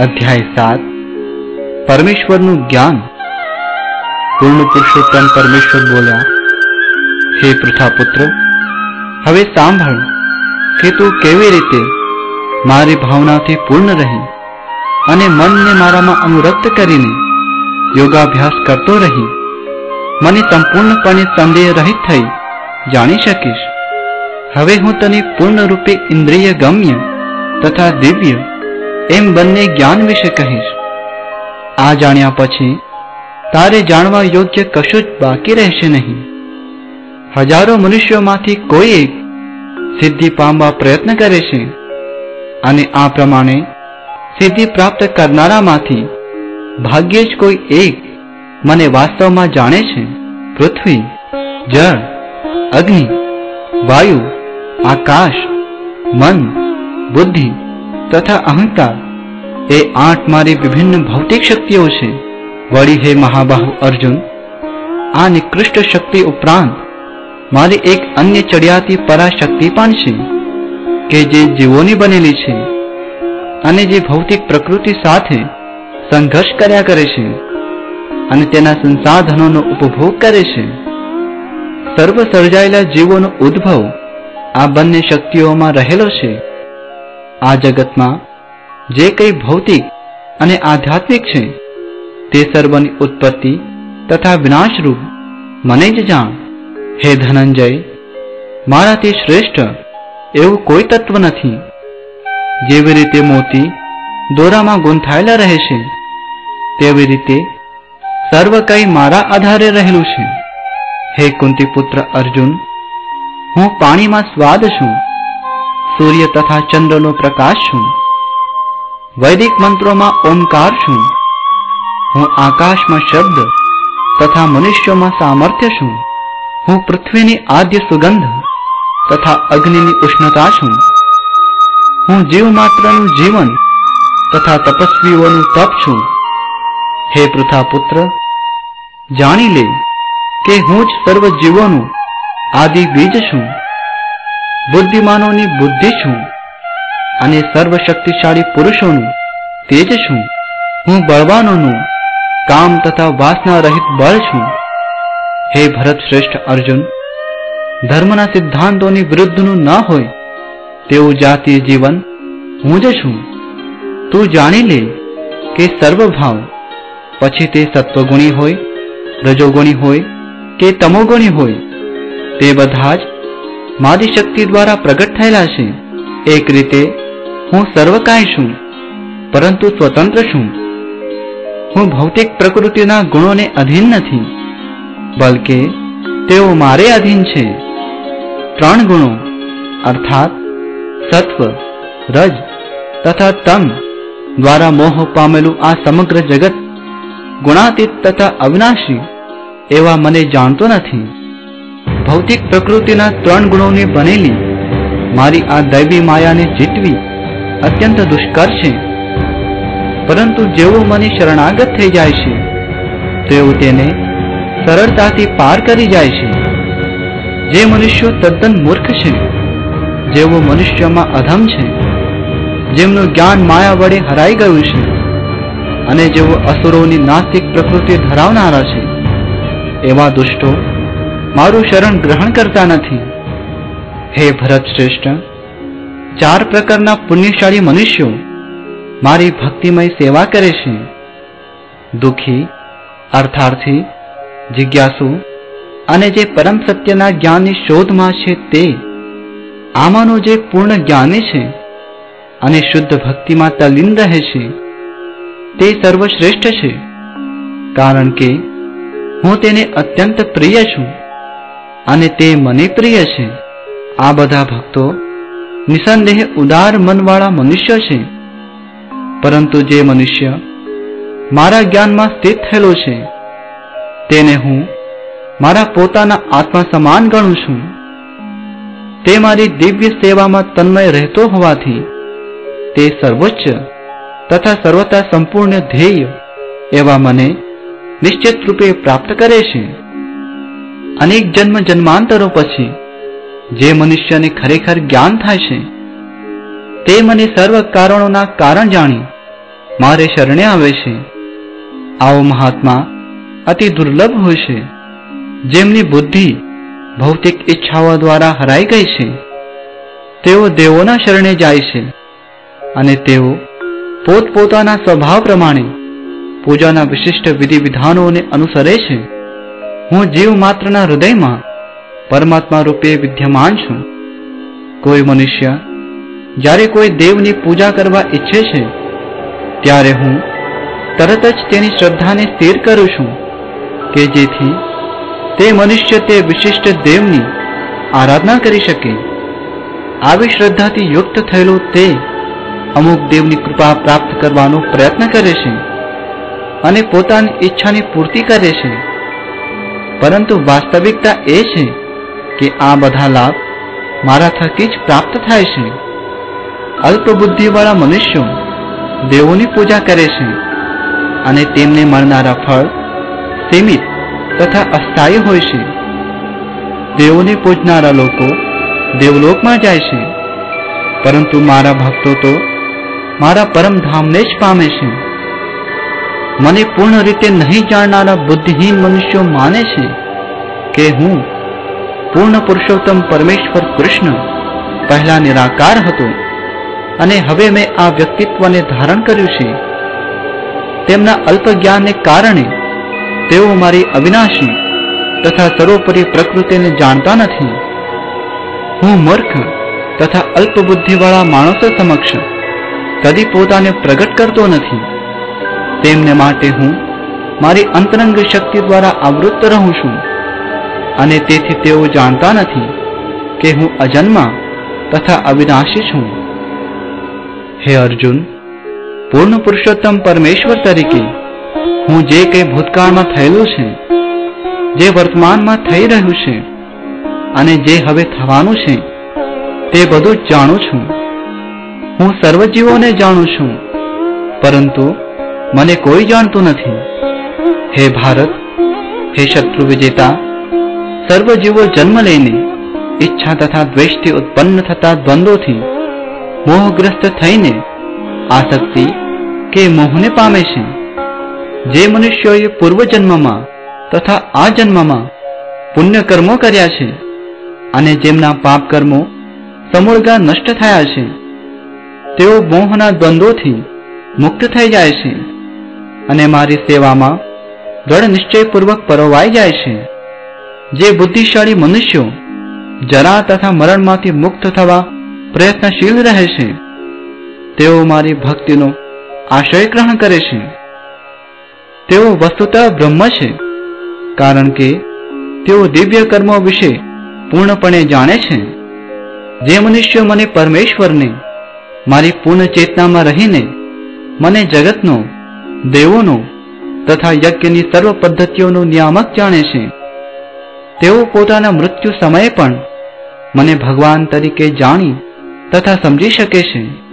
અધ્યાય સાત. પરમેશ્વરનું જ્ઞાન. પૂર્ણ પુરુષોત્તમ પરમેશ્વર બોલ્યા, હે પુત્ર હવે સાંભળ કે તું કેવી રીતે મારી ભાવનાથી પૂર્ણ રહી અને મનને મારામાં અનુરક્ત કરીને યોગાભ્યાસ કરતો રહી. મને સંપૂર્ણપણે સંદેહ રહિત થઈ જાણી શકીશ. હવે હું તને પૂર્ણ રૂપે ઇન્દ્રિય ગમ્ય તથા દિવ્ય એમ બંને જ્ઞાન વિશે કહીશ. આ જાણ્યા પછી તારે જાણવા યોગ્ય કશું જ બાકી રહેશે નહીં. હજારો મનુષ્યોમાંથી કોઈ એક સિદ્ધિ પામવા પ્રયત્ન કરે છે અને આ પ્રમાણે સિદ્ધિ પ્રાપ્ત કરનારામાંથી ભાગ્યે જ કોઈ એક મને વાસ્તવમાં જાણે છે. પૃથ્વી, જળ, અગ્નિ, વાયુ, આકાશ, મન, બુદ્ધિ તથા અહંકાર એ આઠ મારી વિભિન્ન ભૌતિક શક્તિઓ છે. વળી હે મહાબાહુ અર્જુન, આ નિકૃષ્ટ શક્તિ ઉપરાંત મારી એક અન્ય ચડિયાતી પરાશક્તિ પણ છે કે જે જીવોની બનેલી છે અને જે ભૌતિક પ્રકૃતિ સાથે સંઘર્ષ કર્યા કરે છે અને તેના સંસાધનોનો ઉપભોગ કરે છે. સર્વ સર્જાયેલા જીવોનો ઉદ્ભવ આ બંને શક્તિઓમાં રહેલો છે. આ જગતમાં જે કંઈ ભૌતિક અને આધ્યાત્મિક છે, તે સર્વની ઉત્પત્તિ તથા વિનાશરૂપ મને જ જાણ. હે ધનંજય મારાથી શ્રેષ્ઠ એવું કોઈ તત્વ નથી. જેવી રીતે મોતી દોરામાં ગૂંથાયેલા રહે છે, તેવી રીતે સર્વ કંઈ મારા આધારે રહેલું છે. હે કુંતી પુત્ર અર્જુન, હું પાણીમાં સ્વાદ છું. સૂર્ય તથા ચંદ્રનો પ્રકાશ છું. વૈદિક મંત્રોમાં ઓમકાર છું. હું આકાશમાં શબ્દ તથા મનુષ્યોમાં સામર્થ્ય છું. હું પૃથ્વીની આદ્ય સુગંધ તથા અગ્નિની ઉષ્ણતા છું. હું જીવ માત્રનું જીવન તથા તપસ્વીઓનું તપ છું. હે પૃથા પુત્ર જાણી લે કે હું જ સર્વ જીવોનું આદિ બીજ છું. બુદ્ધિમાનોની બુદ્ધિ છું અને સર્વશક્તિશાળી પુરુષોનું તેજ છું. હું બળવાનોનું કામ તથા વાસના રહિત બળ છું. હે ભરત શ્રેષ્ઠ અર્જુન, ધર્મના સિદ્ધાંતોની વિરુદ્ધનું ન હોય તેવું જાતીય જીવન હું જ છું. તું જાણી લે કે સર્વભાવ પછી તે સત્વગુણી હોય, રજોગુણી હોય કે તમોગુણી હોય તે બધા જ મારી શક્તિ દ્વારા પ્રગટ થયેલા છે. એક રીતે, હું સર્વકાય છું, પરંતુ સ્વતંત્ર છું. હું ભૌતિક પ્રકૃતિના ગુણોને અધીન નથી, બલકે તેઓ મારે અધીન છે. ત્રણ ગુણો, અર્થાત સત્વ, રજ તથા તમ દ્વારા મોહ પામેલું આ સમગ્ર જગત ગુણાતીત તથા અવિનાશી એવા મને જાણતો નથી. ભૌતિક પ્રકૃતિના ત્રણ ગુણોની બનેલી, મારી આ દૈવી માયાને જીતવી અત્યંત દુષ્કર છે. પરંતુ જેવો મને શરણાગત થઈ જાય છે તેઓ તેને સરળતાથી પાર કરી જાય છે. જે મનુષ્યો તદ્દન મૂર્ખ છે, જેવો મનુષ્યમાં અધમ છે, જેમનું જ્ઞાન માયા વડે હરાઈ ગયું છે, અને જેઓ અસુરોની નાસ્તિક પ્રકૃતિ ધરાવનારા છે, એવા દુષ્ટો મારું શરણ ગ્રહણ કરતા નથી. હે ભરત શ્રેષ્ઠ, ચાર પ્રકારના પુણ્યશાળી મનુષ્યો મારી ભક્તિમય સેવા કરે છે. દુઃખી, અર્થાર્થી, જિજ્ઞાસુ અને જે પરમ સત્યના જ્ઞાનની શોધમાં છે તે, આમાંનો જે પૂર્ણ જ્ઞાની છે અને શુદ્ધ ભક્તિમાં તલીન રહે છે, તે સર્વશ્રેષ્ઠ છે. કારણ કે હું તેને અત્યંત પ્રિય છું. અને તે મને પ્રિય છે. આ બધા ભક્તો નિસંદેહ ઉદાર મનવાળા મનુષ્ય છે. પરંતુ જે મનુષ્ય મારા જ્ઞાનમાં સ્થિત થયેલો છે, તેને હું મારા પોતાના આત્મા સમાન ગણું છું. તે મારી દિવ્ય સેવામાં તન્મય રહેતો હોવાથી તે સર્વોચ્ચ તથા સર્વતા સંપૂર્ણ ધ્યેય એવા મને નિશ્ચિત રૂપે પ્રાપ્ત કરે છે. અનેક જન્મ જન્માંતરો પછી જે મનુષ્યને ખરેખર જ્ઞાન થાય છે, તે મને સર્વ કારણોના કારણ જાણી મારે શરણે આવે છે. આવો મહાત્મા અતિ દુર્લભ હોય છે, જેમની બુદ્ધિ ભૌતિક ઈચ્છાઓ દ્વારા હરાઈ ગઈ છે. તેઓ દેવોના શરણે જાય છે અને તેઓ પોતપોતાના સ્વભાવ પ્રમાણે પૂજાના વિશિષ્ટ વિધિ વિધાનોને અનુસરે છે. હું જીવ માત્રના હૃદયમાં પરમાત્મા રૂપે વિદ્યમાન છું. કોઈ મનુષ્ય જ્યારે કોઈ દેવની પૂજા કરવા ઈચ્છે છે, ત્યારે હું તરત જ તેની શ્રદ્ધાને સ્થિર કરું છું કે જેથી તે મનુષ્ય તે વિશિષ્ટ દેવની આરાધના કરી શકે. આવી શ્રદ્ધાથી યુક્ત થયેલો તે અમુક દેવની કૃપા પ્રાપ્ત કરવાનો પ્રયત્ન કરે છે અને પોતાની ઈચ્છાની પૂર્તિ કરે છે. પરંતુ વાસ્તવિકતા એ છે કે આ બધા લાભ મારા થકી જ પ્રાપ્ત થાય છે. અલ્પ બુદ્ધિવાળા મનુષ્યો દેવોની પૂજા કરે છે અને તેમને મળનારા ફળ સીમિત તથા અસ્થાયી હોય છે. દેવોને પૂજનારા લોકો દેવલોકમાં જાય છે, પરંતુ મારા ભક્તો તો મારા પરમધામને જ પામે છે. મને પૂર્ણ રીતે નહીં જાણનારા બુદ્ધિહીન મનુષ્યો માને છે કે હું પૂર્ણ પુરુષોત્તમ પરમેશ્વર કૃષ્ણ પહેલા નિરાકાર હતો અને હવે મેં આ વ્યક્તિત્વને ધારણ કર્યું છે. તેમના અલ્પ જ્ઞાનને કારણે તેઓ મારી અવિનાશી તથા સર્વોપરી પ્રકૃતિને જાણતા નથી. હું મૂર્ખ તથા અલ્પબુદ્ધિવાળા માણસો સમક્ષ કદી પોતાને પ્રગટ કરતો નથી. તેમને માટે હું મારી અંતરંગ શક્તિ દ્વારા આવૃત્ત રહું છું. અને તેથી તેઓ જાણતા નથી કે હું અજન્મા તથા અવિનાશી છું. હે અર્જુન, પૂર્ણ પુરુષોત્તમ પરમેશ્વર તરીકે હું જે કંઈ ભૂતકાળમાં થયેલું છે, જે વર્તમાનમાં થઈ રહ્યું છે અને જે હવે થવાનું છે, તે બધું જાણું છું. હું સર્વ જીવોને જાણું છું. પરંતુ મને કોઈ જાણતું નથી. હે ભારત, હે શત્રુ વિજેતા, સર્વ જીવો જન્મ લઈને ઈચ્છા તથા દ્વેષથી ઉત્પન્ન થતા દ્વંદ્વોથી મોહગ્રસ્ત થઈને આસક્તિ કે મોહને પામે છે. જે મનુષ્યોએ પૂર્વજન્મમાં તથા આ જન્મમાં પુણ્ય કર્મો કર્યા છે અને જેમના પાપ કર્મો સમૂળગા નષ્ટ થયા છે, તેઓ મોહના દ્વંદ્વોથી મુક્ત થઈ જાય છે. અને મારી સેવામાં દ્રઢ નિશ્ચયપૂર્વક પરોવાઈ જાય છે. જે બુદ્ધિશાળી મનુષ્યો જરા તથા મરણમાંથી મુક્ત થવા પ્રયત્નશીલ રહે છે, તેઓ મારી ભક્તિનો આશય ગ્રહણ કરે છે. તેઓ વસ્તુતઃ બ્રહ્મ છે, કારણ કે તેઓ દિવ્ય કર્મો વિશે પૂર્ણપણે જાણે છે. જે મનુષ્યો મને પરમેશ્વરને, મારી પૂર્ણ ચેતનામાં રહીને, મને જગતનો દેવોનો તથા યજ્ઞની સર્વ પદ્ધતિઓનો નિયામક જાણે છે. તેઓ પોતાના મૃત્યુ સમયે પણ મને ભગવાન તરીકે જાણી તથા સમજી શકે છે.